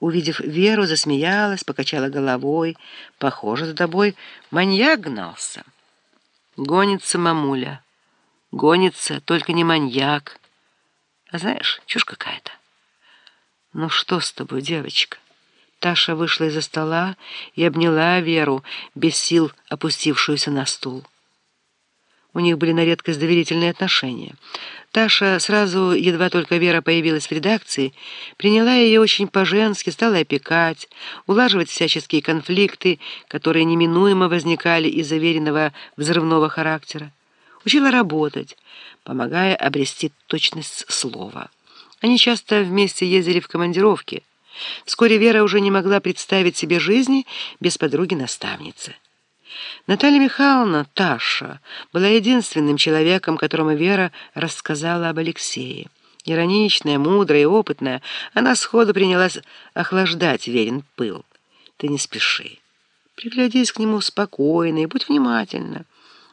Увидев Веру, засмеялась, покачала головой. Похоже, за тобой маньяк гнался. Гонится мамуля. Гонится, только не маньяк. А знаешь, чушь какая-то. Ну что с тобой, девочка? Таша вышла из-за стола и обняла Веру, без сил опустившуюся на стул. У них были на редкость доверительные отношения. Таша сразу, едва только Вера появилась в редакции, приняла ее очень по-женски, стала опекать, улаживать всяческие конфликты, которые неминуемо возникали из-за веренного взрывного характера. Учила работать, помогая обрести точность слова. Они часто вместе ездили в командировки. Вскоре Вера уже не могла представить себе жизни без подруги-наставницы. Наталья Михайловна, Таша, была единственным человеком, которому Вера рассказала об Алексее. Ироничная, мудрая и опытная, она сходу принялась охлаждать Верин пыл. «Ты не спеши. Приглядись к нему спокойно и будь внимательна.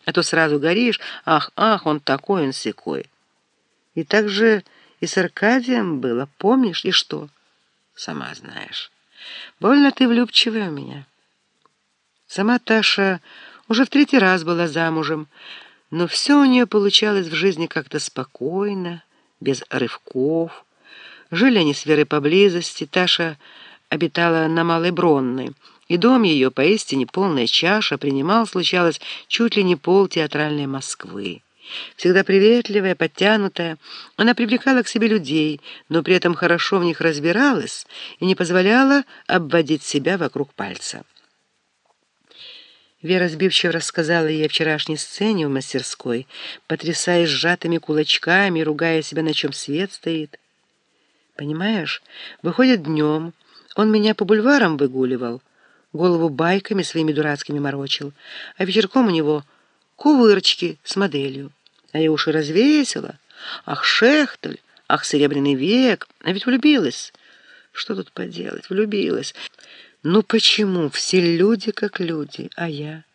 А то сразу горишь, ах, ах, он такой, он секой. И так же и с Аркадием было, помнишь, и что? Сама знаешь. Больно ты влюбчивая у меня». Сама Таша уже в третий раз была замужем, но все у нее получалось в жизни как-то спокойно, без рывков. Жили они с Верой поблизости, Таша обитала на Малой Бронной, и дом ее, поистине полная чаша, принимал, случалось, чуть ли не пол театральной Москвы. Всегда приветливая, подтянутая, она привлекала к себе людей, но при этом хорошо в них разбиралась и не позволяла обводить себя вокруг пальца. Вера сбивчиво рассказала ей о вчерашней сцене в мастерской, потрясая сжатыми кулачками, ругая себя, на чем свет стоит. «Понимаешь, выходит днем, он меня по бульварам выгуливал, голову байками своими дурацкими морочил, а вечерком у него кувырочки с моделью. А я уж и развесила. Ах, Шехтель, ах, Серебряный век, а ведь влюбилась. Что тут поделать, влюбилась». Ну почему все люди как люди, а я?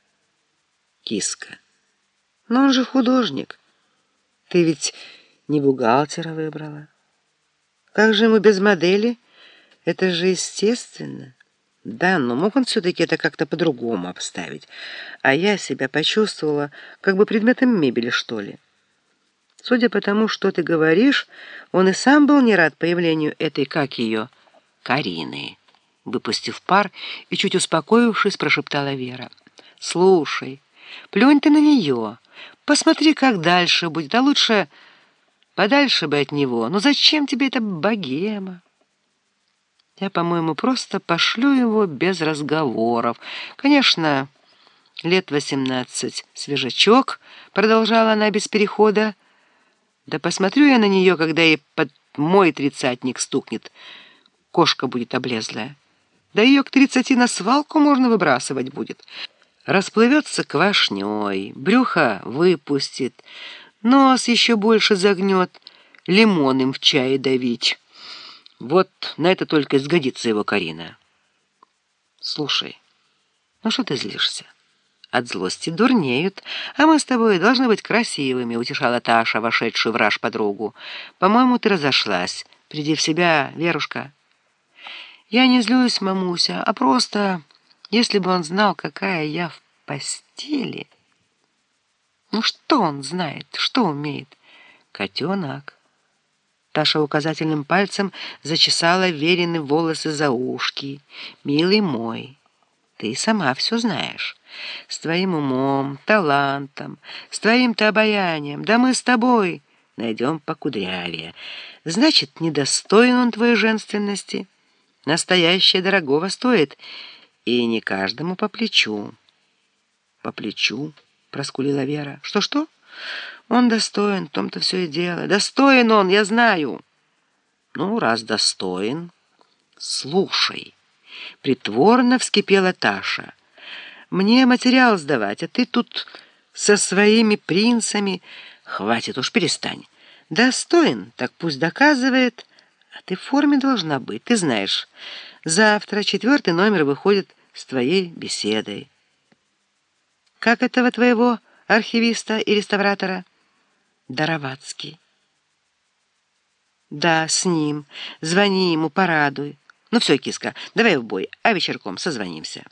Киска. Но он же художник. Ты ведь не бухгалтера выбрала. Как же ему без модели? Это же естественно. Да, но мог он все-таки это как-то по-другому обставить. А я себя почувствовала как бы предметом мебели, что ли. Судя по тому, что ты говоришь, он и сам был не рад появлению этой, как ее, Карины выпустив пар и чуть успокоившись, прошептала Вера. «Слушай, плюнь ты на нее. Посмотри, как дальше будет, а лучше подальше бы от него. Ну зачем тебе эта богема?» Я, по-моему, просто пошлю его без разговоров. Конечно, лет восемнадцать, свежачок, продолжала она без перехода. Да посмотрю я на нее, когда ей под мой тридцатник стукнет. Кошка будет облезлая. Да ее к тридцати на свалку можно выбрасывать будет. Расплывется квашней, брюхо выпустит, нос еще больше загнет, лимон им в чае давить. Вот на это только сгодится его Карина. Слушай, ну что ты злишься? От злости дурнеют, а мы с тобой должны быть красивыми, утешала Таша, вошедшую в раж подругу. По-моему, ты разошлась. Приди в себя, Верушка. Я не злюсь, мамуся, а просто, если бы он знал, какая я в постели... Ну что он знает, что умеет? Котенок. Таша указательным пальцем зачесала веренные волосы за ушки. «Милый мой, ты сама все знаешь. С твоим умом, талантом, с твоим-то обаянием, да мы с тобой найдем покудрявее. Значит, недостоин он твоей женственности». Настоящее дорогого стоит, и не каждому по плечу. По плечу, проскулила Вера. Что-что? Он достоин, в том-то все и дело. Достоин он, я знаю. Ну, раз достоин, слушай. Притворно вскипела Таша. Мне материал сдавать, а ты тут со своими принцами... Хватит уж, перестань. Достоин, так пусть доказывает... А ты в форме должна быть, ты знаешь. Завтра четвертый номер выходит с твоей беседой. Как этого твоего архивиста и реставратора? Даровацкий. Да, с ним. Звони ему, порадуй. Ну все, киска, давай в бой, а вечерком созвонимся.